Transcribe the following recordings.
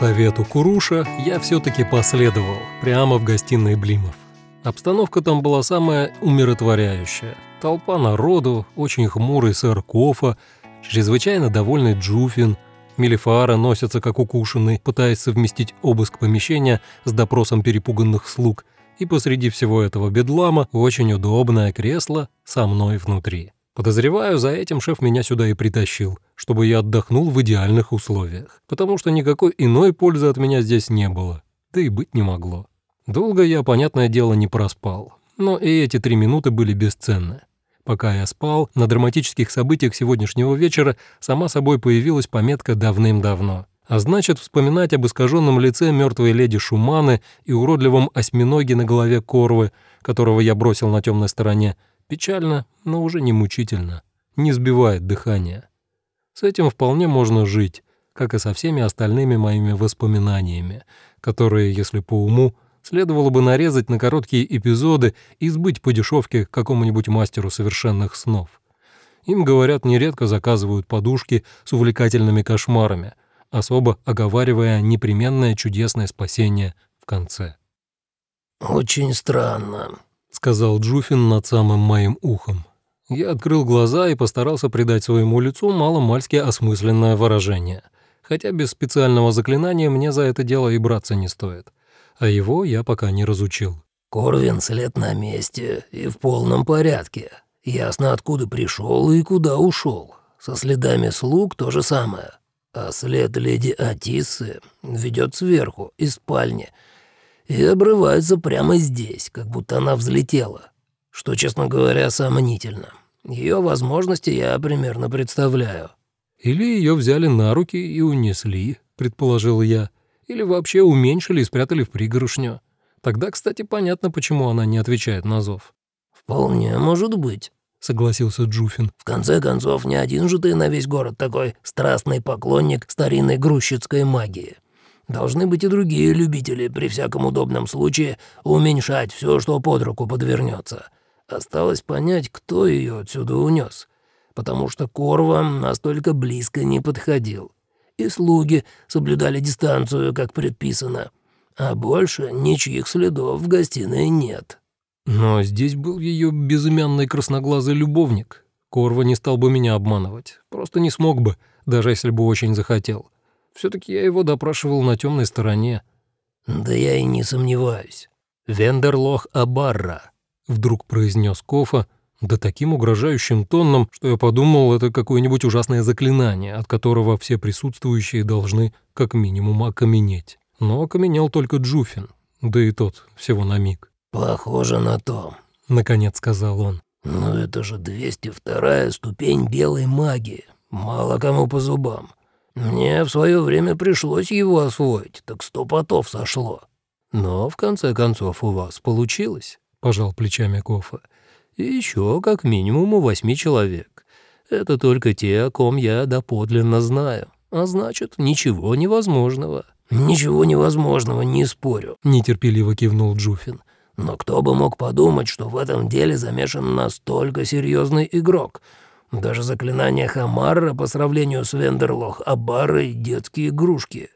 Совету Куруша я все-таки последовал прямо в гостиной Блимов. Обстановка там была самая умиротворяющая. Толпа народу, очень хмурый сэр Кофа, чрезвычайно довольный Джуфин, Мелифара носятся как укушенный, пытаясь совместить обыск помещения с допросом перепуганных слуг, и посреди всего этого бедлама очень удобное кресло со мной внутри. Подозреваю, за этим шеф меня сюда и притащил, чтобы я отдохнул в идеальных условиях, потому что никакой иной пользы от меня здесь не было, да и быть не могло. Долго я, понятное дело, не проспал, но и эти три минуты были бесценны. Пока я спал, на драматических событиях сегодняшнего вечера сама собой появилась пометка «давным-давно». А значит, вспоминать об искаженном лице мертвой леди Шуманы и уродливом осьминоге на голове Корвы, которого я бросил на темной стороне, печально, но уже не мучительно, не сбивает дыхание. С этим вполне можно жить, как и со всеми остальными моими воспоминаниями, которые, если по уму, следовало бы нарезать на короткие эпизоды и сбыть по дешевке какому-нибудь мастеру совершенных снов. Им, говорят, нередко заказывают подушки с увлекательными кошмарами, особо оговаривая непременное чудесное спасение в конце. «Очень странно», — сказал Джуфин над самым моим ухом. Я открыл глаза и постарался придать своему лицу маломальски осмысленное выражение, хотя без специального заклинания мне за это дело и браться не стоит, а его я пока не разучил. «Корвин след на месте и в полном порядке. Ясно, откуда пришел и куда ушел. Со следами слуг то же самое. А след леди Атисы ведет сверху, из спальни, и обрывается прямо здесь, как будто она взлетела, что, честно говоря, сомнительно. Ее возможности я примерно представляю». «Или ее взяли на руки и унесли», — предположил я, «или вообще уменьшили и спрятали в пригоршню. Тогда, кстати, понятно, почему она не отвечает на зов». «Вполне может быть». — согласился Джуфин. «В конце концов, не один же ты на весь город такой страстный поклонник старинной грузчицкой магии. Должны быть и другие любители при всяком удобном случае уменьшать все, что под руку подвернется. Осталось понять, кто ее отсюда унес, потому что Корва настолько близко не подходил. И слуги соблюдали дистанцию, как предписано, а больше ничьих следов в гостиной нет». Но здесь был ее безымянный красноглазый любовник. Корва не стал бы меня обманывать. Просто не смог бы, даже если бы очень захотел. Все таки я его допрашивал на темной стороне. «Да я и не сомневаюсь». «Вендерлох Абарра», — вдруг произнес Кофа, да таким угрожающим тоном, что я подумал, это какое-нибудь ужасное заклинание, от которого все присутствующие должны как минимум окаменеть. Но окаменел только Джуфин, да и тот всего на миг. «Похоже на то», — наконец сказал он. «Но это же 202-я ступень белой магии. Мало кому по зубам. Мне в свое время пришлось его освоить, так сто потов сошло». «Но в конце концов у вас получилось», — пожал плечами Кофа. «И еще как минимум у восьми человек. Это только те, о ком я доподлинно знаю. А значит, ничего невозможного». «Ничего невозможного, не спорю», — нетерпеливо кивнул Джуфин. Но кто бы мог подумать, что в этом деле замешан настолько серьезный игрок? Даже заклинание Хамарра по сравнению с Вендерлох Абаррой — детские игрушки.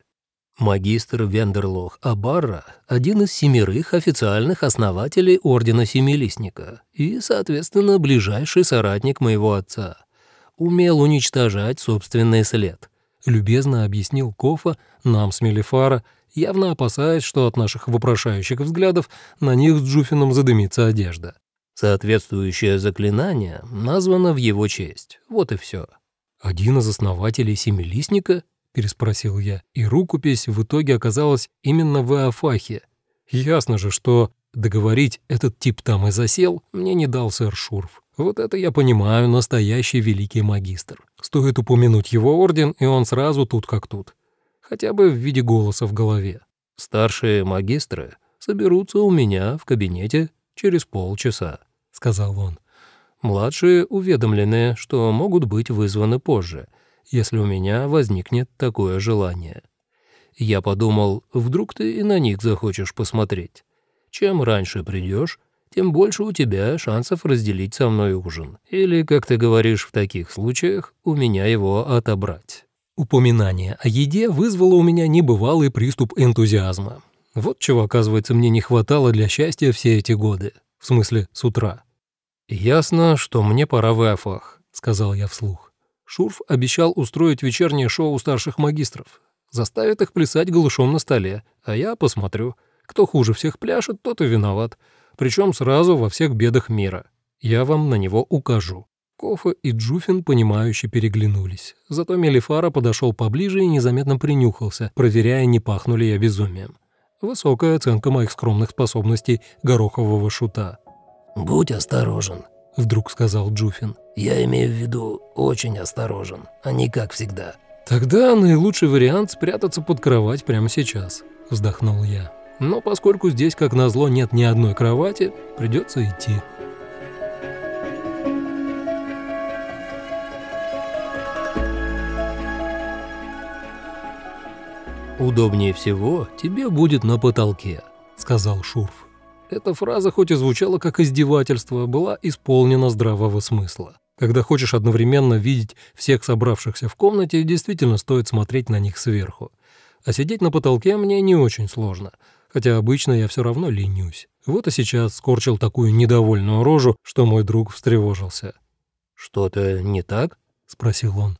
Магистр Вендерлох Абарра – один из семерых официальных основателей Ордена Семилистника и, соответственно, ближайший соратник моего отца. Умел уничтожать собственный след. Любезно объяснил Кофа нам с Мелифара явно опасаясь, что от наших вопрошающих взглядов на них с Джуфином задымится одежда. Соответствующее заклинание названо в его честь. Вот и все. «Один из основателей Семилистника?» — переспросил я, и рукопись в итоге оказалась именно в Иофахе. Ясно же, что договорить этот тип там и засел мне не дал сэр Шурф. Вот это я понимаю, настоящий великий магистр. Стоит упомянуть его орден, и он сразу тут как тут хотя бы в виде голоса в голове. «Старшие магистры соберутся у меня в кабинете через полчаса», — сказал он. «Младшие уведомлены, что могут быть вызваны позже, если у меня возникнет такое желание». Я подумал, вдруг ты и на них захочешь посмотреть. Чем раньше придешь, тем больше у тебя шансов разделить со мной ужин. Или, как ты говоришь в таких случаях, у меня его отобрать». Упоминание о еде вызвало у меня небывалый приступ энтузиазма. Вот чего, оказывается, мне не хватало для счастья все эти годы. В смысле, с утра. «Ясно, что мне пора в Афах», — сказал я вслух. Шурф обещал устроить вечернее шоу старших магистров. Заставит их плясать голышом на столе, а я посмотрю. Кто хуже всех пляшет, тот и виноват. Причем сразу во всех бедах мира. Я вам на него укажу». Кофа и Джуфин, понимающе переглянулись. Зато Мелифара подошел поближе и незаметно принюхался, проверяя, не пахну ли я безумием. Высокая оценка моих скромных способностей горохового шута. «Будь осторожен», — вдруг сказал Джуфин. «Я имею в виду очень осторожен, а не как всегда». «Тогда наилучший вариант спрятаться под кровать прямо сейчас», — вздохнул я. «Но поскольку здесь, как назло, нет ни одной кровати, придется идти». «Удобнее всего тебе будет на потолке», — сказал Шурф. Эта фраза, хоть и звучала как издевательство, была исполнена здравого смысла. Когда хочешь одновременно видеть всех собравшихся в комнате, действительно стоит смотреть на них сверху. А сидеть на потолке мне не очень сложно, хотя обычно я все равно ленюсь. Вот и сейчас скорчил такую недовольную рожу, что мой друг встревожился. «Что-то не так?» — спросил он.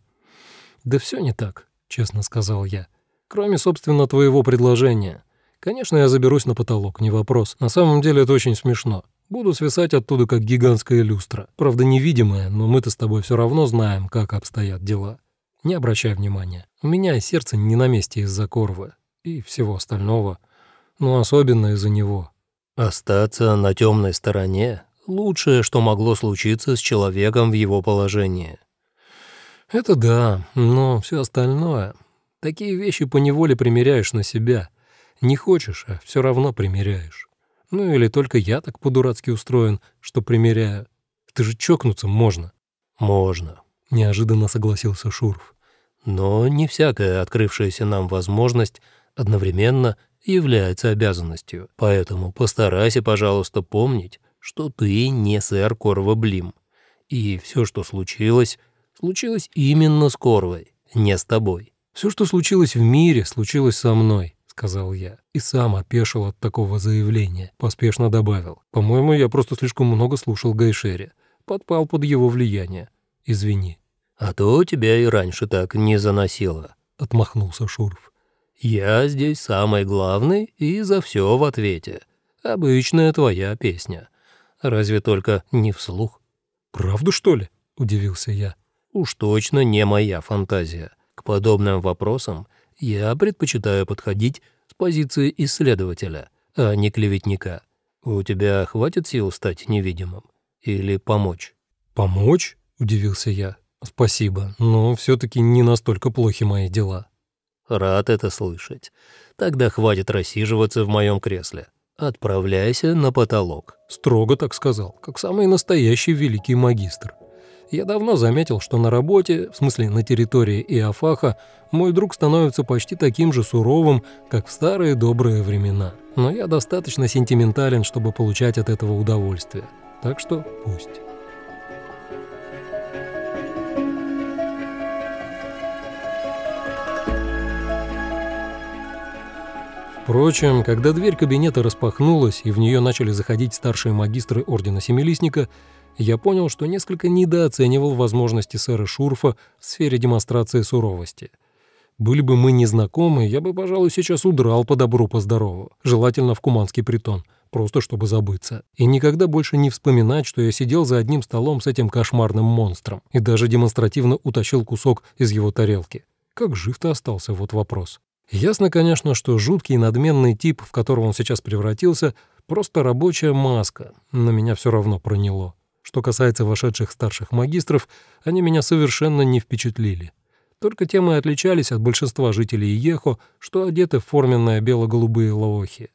«Да все не так», — честно сказал я. «Кроме, собственно, твоего предложения. Конечно, я заберусь на потолок, не вопрос. На самом деле это очень смешно. Буду свисать оттуда, как гигантская люстра. Правда, невидимая, но мы-то с тобой все равно знаем, как обстоят дела. Не обращай внимания. У меня сердце не на месте из-за корвы и всего остального. Но особенно из-за него. Остаться на темной стороне — лучшее, что могло случиться с человеком в его положении. Это да, но все остальное... Такие вещи поневоле примеряешь на себя — не хочешь, а все равно примеряешь. Ну или только я так по-дурацки устроен, что примеряю. Ты же чокнуться можно. Можно, неожиданно согласился Шурф. Но не всякая открывшаяся нам возможность одновременно является обязанностью. Поэтому постарайся, пожалуйста, помнить, что ты не сэр Корва Блим. И все, что случилось, случилось именно с Корвой, не с тобой. Все, что случилось в мире, случилось со мной сказал я, и сам опешил от такого заявления. Поспешно добавил. По-моему, я просто слишком много слушал Гайшери. Подпал под его влияние. Извини. А то тебя и раньше так не заносило, отмахнулся Шурф. Я здесь самый главный и за все в ответе. Обычная твоя песня. Разве только не вслух. Правда, что ли? удивился я. Уж точно не моя фантазия. Подобным вопросам я предпочитаю подходить с позиции исследователя, а не клеветника. У тебя хватит сил стать невидимым? Или помочь?» «Помочь?» — удивился я. «Спасибо, но все таки не настолько плохи мои дела». «Рад это слышать. Тогда хватит рассиживаться в моем кресле. Отправляйся на потолок». Строго так сказал, как самый настоящий великий магистр. Я давно заметил, что на работе, в смысле на территории Иофаха, мой друг становится почти таким же суровым, как в старые добрые времена. Но я достаточно сентиментален, чтобы получать от этого удовольствие. Так что пусть. Впрочем, когда дверь кабинета распахнулась и в нее начали заходить старшие магистры Ордена Семилистника, я понял, что несколько недооценивал возможности сэра Шурфа в сфере демонстрации суровости. Были бы мы незнакомы, я бы, пожалуй, сейчас удрал по добру, по здорову, желательно в Куманский притон, просто чтобы забыться. И никогда больше не вспоминать, что я сидел за одним столом с этим кошмарным монстром и даже демонстративно утащил кусок из его тарелки. Как жив ты остался, вот вопрос. Ясно, конечно, что жуткий надменный тип, в которого он сейчас превратился, просто рабочая маска, но меня все равно проняло. Что касается вошедших старших магистров, они меня совершенно не впечатлили. Только тем и отличались от большинства жителей Ехо, что одеты в форменные бело-голубые лаохи.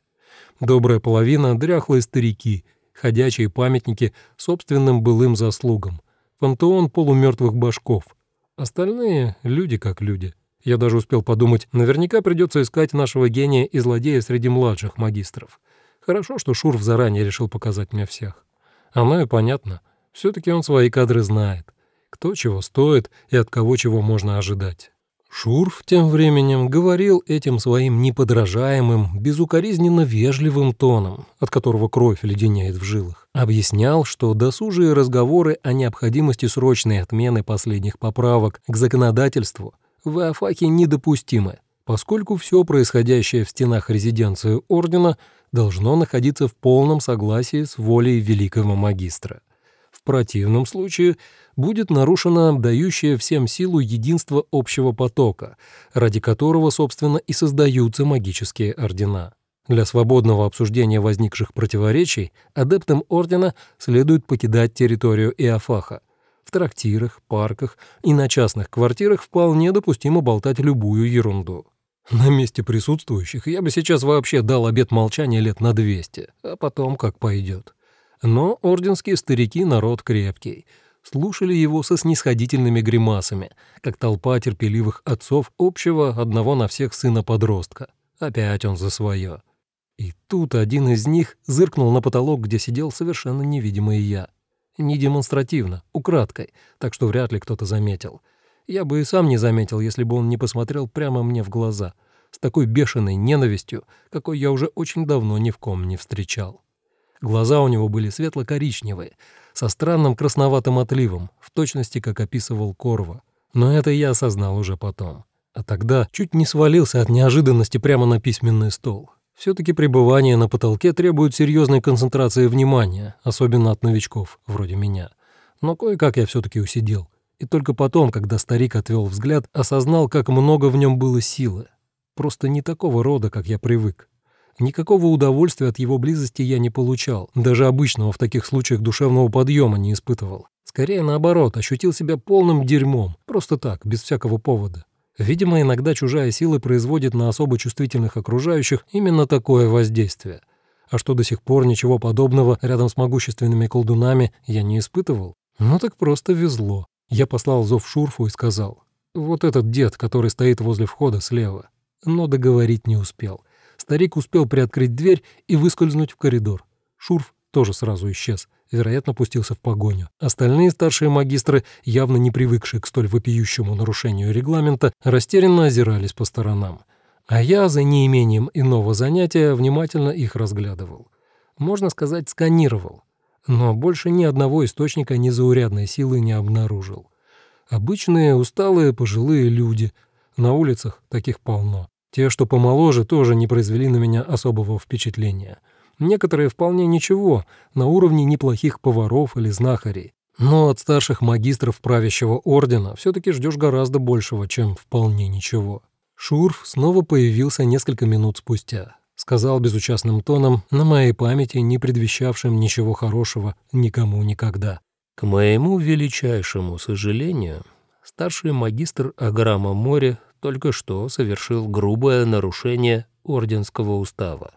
Добрая половина — дряхлые старики, ходячие памятники собственным былым заслугам, пантеон полумертвых башков. Остальные — люди как люди. Я даже успел подумать, наверняка придется искать нашего гения и злодея среди младших магистров. Хорошо, что Шурф заранее решил показать мне всех. Оно и понятно. Все-таки он свои кадры знает. Кто чего стоит и от кого чего можно ожидать. Шурф тем временем говорил этим своим неподражаемым, безукоризненно вежливым тоном, от которого кровь леденеет в жилах. Объяснял, что досужие разговоры о необходимости срочной отмены последних поправок к законодательству в Афаке недопустимы, поскольку все происходящее в стенах резиденции ордена должно находиться в полном согласии с волей великого магистра. В противном случае будет нарушено дающее всем силу единство общего потока, ради которого, собственно, и создаются магические ордена. Для свободного обсуждения возникших противоречий адептам ордена следует покидать территорию Иофаха. В трактирах, парках и на частных квартирах вполне допустимо болтать любую ерунду. На месте присутствующих я бы сейчас вообще дал обет молчания лет на 200, а потом как пойдет. Но орденские старики — народ крепкий. Слушали его со снисходительными гримасами, как толпа терпеливых отцов общего одного на всех сына-подростка. Опять он за свое. И тут один из них зыркнул на потолок, где сидел совершенно невидимый я. Не демонстративно, украдкой, так что вряд ли кто-то заметил. Я бы и сам не заметил, если бы он не посмотрел прямо мне в глаза, с такой бешеной ненавистью, какой я уже очень давно ни в ком не встречал. Глаза у него были светло-коричневые, со странным красноватым отливом, в точности, как описывал Корва. Но это я осознал уже потом. А тогда чуть не свалился от неожиданности прямо на письменный стол. Все-таки пребывание на потолке требует серьезной концентрации внимания, особенно от новичков, вроде меня. Но кое-как я все-таки усидел. И только потом, когда старик отвел взгляд, осознал, как много в нем было силы. Просто не такого рода, как я привык. Никакого удовольствия от его близости я не получал, даже обычного в таких случаях душевного подъема не испытывал. Скорее наоборот, ощутил себя полным дерьмом, просто так, без всякого повода. Видимо, иногда чужая сила производит на особо чувствительных окружающих именно такое воздействие. А что до сих пор ничего подобного рядом с могущественными колдунами я не испытывал? Ну так просто везло. Я послал зов Шурфу и сказал, «Вот этот дед, который стоит возле входа слева». Но договорить не успел. Старик успел приоткрыть дверь и выскользнуть в коридор. Шурф тоже сразу исчез, вероятно, пустился в погоню. Остальные старшие магистры, явно не привыкшие к столь вопиющему нарушению регламента, растерянно озирались по сторонам. А я, за неимением иного занятия, внимательно их разглядывал. Можно сказать, сканировал. Но больше ни одного источника незаурядной силы не обнаружил. Обычные, усталые, пожилые люди. На улицах таких полно. Те, что помоложе, тоже не произвели на меня особого впечатления. Некоторые вполне ничего, на уровне неплохих поваров или знахарей. Но от старших магистров правящего ордена все-таки ждешь гораздо большего, чем вполне ничего. Шурф снова появился несколько минут спустя. Сказал безучастным тоном, на моей памяти не предвещавшим ничего хорошего никому никогда. «К моему величайшему сожалению, старший магистр Аграма Море только что совершил грубое нарушение орденского устава.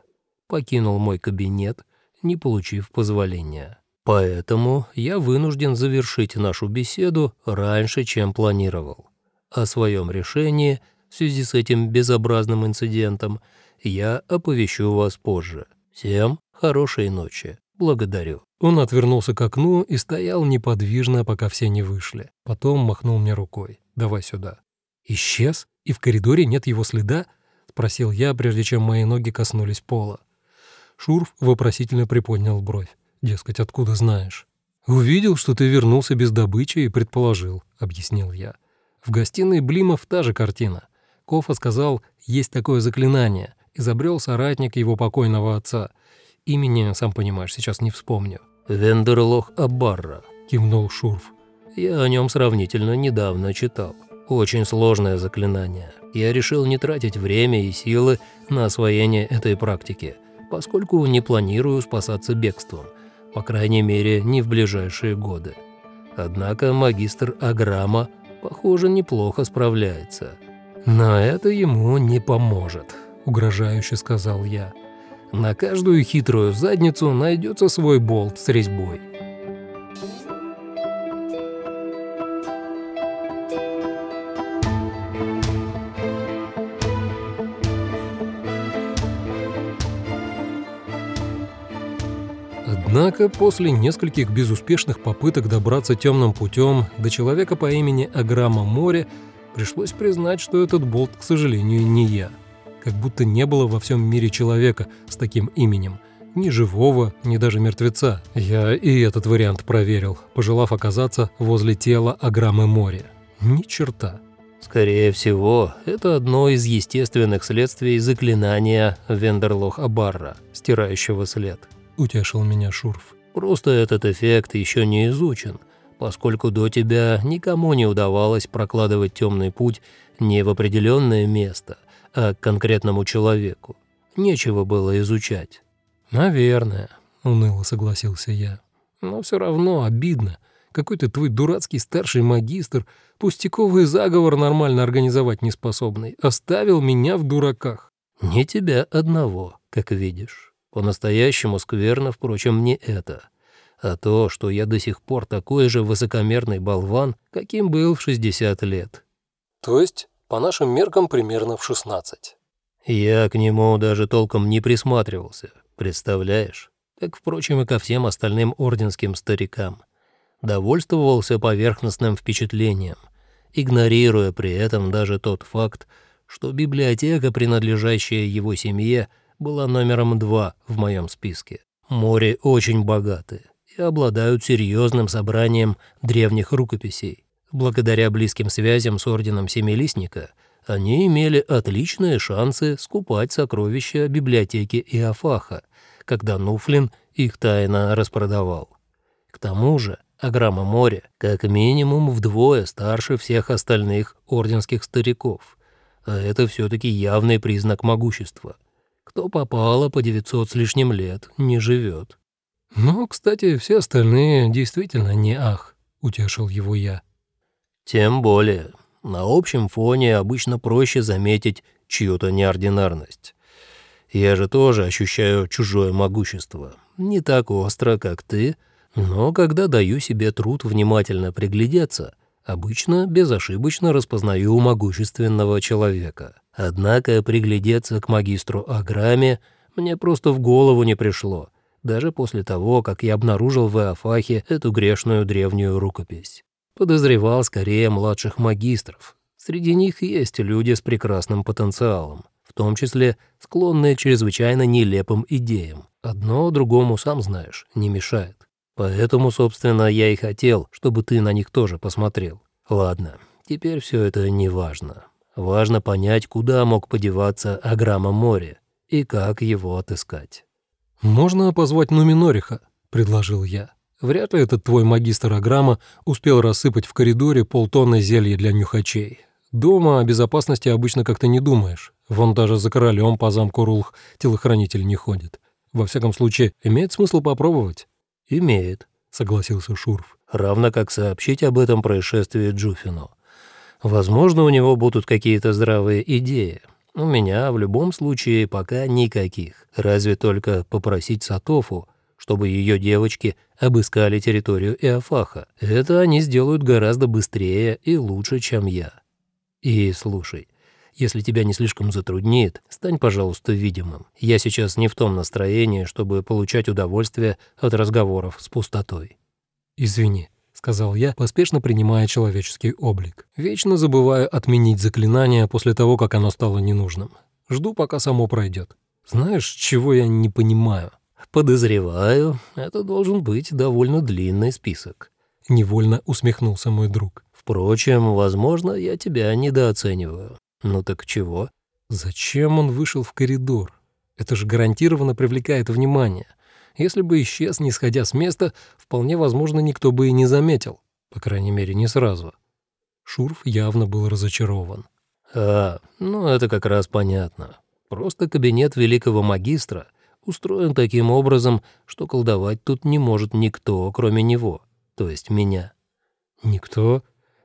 Покинул мой кабинет, не получив позволения. Поэтому я вынужден завершить нашу беседу раньше, чем планировал. О своем решении в связи с этим безобразным инцидентом я оповещу вас позже. Всем хорошей ночи. Благодарю». Он отвернулся к окну и стоял неподвижно, пока все не вышли. Потом махнул мне рукой. «Давай сюда». «Исчез? И в коридоре нет его следа?» — спросил я, прежде чем мои ноги коснулись пола. Шурф вопросительно приподнял бровь. Дескать, откуда знаешь? «Увидел, что ты вернулся без добычи и предположил», — объяснил я. В гостиной Блимов та же картина. Кофа сказал, есть такое заклинание. Изобрел соратник его покойного отца. Имени, сам понимаешь, сейчас не вспомню. «Вендерлох Абарра», — кивнул Шурф. «Я о нем сравнительно недавно читал». Очень сложное заклинание. Я решил не тратить время и силы на освоение этой практики, поскольку не планирую спасаться бегством, по крайней мере, не в ближайшие годы. Однако магистр Аграма, похоже, неплохо справляется. «Но это ему не поможет», — угрожающе сказал я. «На каждую хитрую задницу найдется свой болт с резьбой». Однако после нескольких безуспешных попыток добраться темным путем до человека по имени Аграма Море Пришлось признать, что этот болт, к сожалению, не я. Как будто не было во всем мире человека с таким именем. Ни живого, ни даже мертвеца. Я и этот вариант проверил, пожелав оказаться возле тела Аграмы Мори. Ни черта. Скорее всего, это одно из естественных следствий заклинания Вендерлох-Абарра, стирающего след. Утешил меня Шурф. Просто этот эффект еще не изучен, поскольку до тебя никому не удавалось прокладывать темный путь не в определенное место, а к конкретному человеку. Нечего было изучать. «Наверное», — уныло согласился я. «Но все равно обидно. Какой-то твой дурацкий старший магистр, пустяковый заговор нормально организовать неспособный, оставил меня в дураках». «Не тебя одного, как видишь. По-настоящему скверно, впрочем, не это, а то, что я до сих пор такой же высокомерный болван, каким был в 60 лет». «То есть, по нашим меркам, примерно в 16?» Я к нему даже толком не присматривался, Представляешь? Как, впрочем, и ко всем остальным орденским старикам. Довольствовался поверхностным впечатлением, игнорируя при этом даже тот факт, что библиотека, принадлежащая его семье, была номером два в моем списке. Море очень богаты и обладают серьезным собранием древних рукописей. Благодаря близким связям с орденом Семилистника они имели отличные шансы скупать сокровища библиотеки Иофаха, когда Нуфлин их тайно распродавал. К тому же Аграма Море как минимум вдвое старше всех остальных орденских стариков, а это все-таки явный признак могущества. Кто попало по 900 с лишним лет, не живет. «Ну, кстати, все остальные действительно не ах», — утешил его я. «Тем более. На общем фоне обычно проще заметить чью-то неординарность. Я же тоже ощущаю чужое могущество. Не так остро, как ты, но когда даю себе труд внимательно приглядеться, обычно безошибочно распознаю могущественного человека. Однако приглядеться к магистру Аграме мне просто в голову не пришло, даже после того, как я обнаружил в Эофахе эту грешную древнюю рукопись. Подозревал скорее младших магистров. Среди них есть люди с прекрасным потенциалом в том числе склонные к чрезвычайно нелепым идеям. Одно другому, сам знаешь, не мешает. Поэтому, собственно, я и хотел, чтобы ты на них тоже посмотрел. Ладно, теперь все это не важно. Важно понять, куда мог подеваться Аграма море и как его отыскать. «Можно позвать Нуминориха», — предложил я. «Вряд ли этот твой магистр Аграма успел рассыпать в коридоре полтонны зелья для нюхачей. Дома о безопасности обычно как-то не думаешь. Вон даже за королем по замку Рулх телохранитель не ходит. Во всяком случае, имеет смысл попробовать?» «Имеет», — согласился Шурф. «Равно как сообщить об этом происшествии Джуфину. Возможно, у него будут какие-то здравые идеи. У меня в любом случае пока никаких. Разве только попросить Сатофу, чтобы ее девочки обыскали территорию Иофаха. Это они сделают гораздо быстрее и лучше, чем я. И слушай, если тебя не слишком затруднит, стань, пожалуйста, видимым. Я сейчас не в том настроении, чтобы получать удовольствие от разговоров с пустотой». «Извини», — сказал я, поспешно принимая человеческий облик. «Вечно забываю отменить заклинание после того, как оно стало ненужным. Жду, пока само пройдет. Знаешь, чего я не понимаю?» «Подозреваю, это должен быть довольно длинный список», — невольно усмехнулся мой друг. Впрочем, возможно, я тебя недооцениваю. Ну так чего? Зачем он вышел в коридор? Это же гарантированно привлекает внимание. Если бы исчез, не сходя с места, вполне возможно, никто бы и не заметил. По крайней мере, не сразу. Шурф явно был разочарован. «А, ну это как раз понятно. Просто кабинет великого магистра устроен таким образом, что колдовать тут не может никто, кроме него, то есть меня». «Никто?»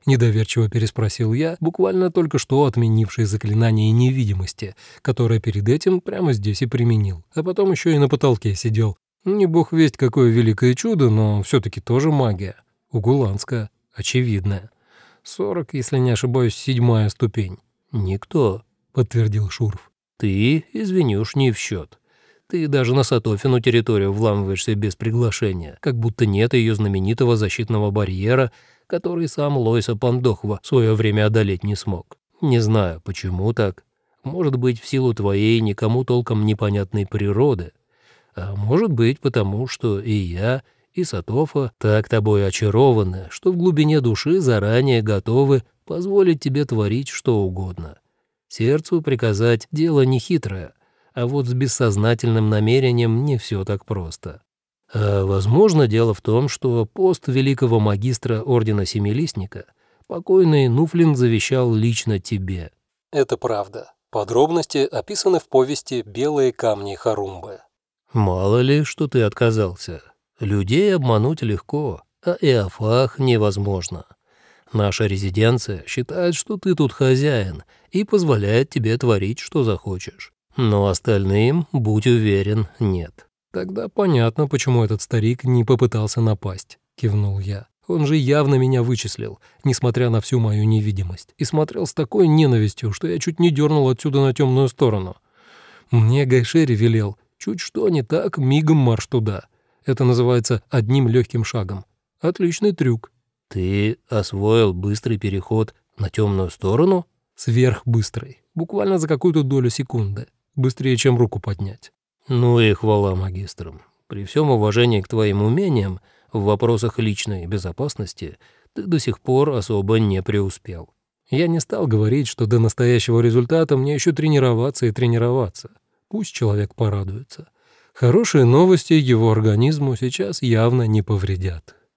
Недоверчиво переспросил я, буквально только что отменивший заклинание невидимости, которое перед этим прямо здесь и применил. А потом еще и на потолке сидел. Не бог весть какое великое чудо, но все таки тоже магия. Угуланская, очевидная. Сорок, если не ошибаюсь, седьмая ступень. «Никто», — подтвердил Шурф. «Ты, извини не в счет. Ты даже на Сатофину территорию вламываешься без приглашения, как будто нет ее знаменитого защитного барьера, который сам Лойса Пандохва в свое время одолеть не смог. Не знаю, почему так. Может быть, в силу твоей никому толком непонятной природы. А может быть, потому что и я, и Сатофа так тобой очарованы, что в глубине души заранее готовы позволить тебе творить что угодно. Сердцу приказать дело нехитрое, а вот с бессознательным намерением не все так просто. А возможно, дело в том, что пост великого магистра Ордена Семилистника покойный Нуфлин завещал лично тебе. Это правда. Подробности описаны в повести «Белые камни Харумбы». Мало ли, что ты отказался. Людей обмануть легко, а Иофах невозможно. Наша резиденция считает, что ты тут хозяин и позволяет тебе творить, что захочешь. Но остальным, будь уверен, нет. Тогда понятно, почему этот старик не попытался напасть, кивнул я. Он же явно меня вычислил, несмотря на всю мою невидимость, и смотрел с такой ненавистью, что я чуть не дернул отсюда на темную сторону. Мне Гайшери велел, чуть что не так, мигом марш туда. Это называется одним легким шагом. Отличный трюк. Ты освоил быстрый переход на темную сторону? Сверхбыстрый. Буквально за какую-то долю секунды. Быстрее, чем руку поднять. Ну и хвала магистрам. При всем уважении к твоим умениям, в вопросах личной безопасности ты до сих пор особо не преуспел. Я не стал говорить, что до настоящего результата мне еще тренироваться и тренироваться. Пусть человек порадуется. Хорошие новости его организму сейчас явно не повредят.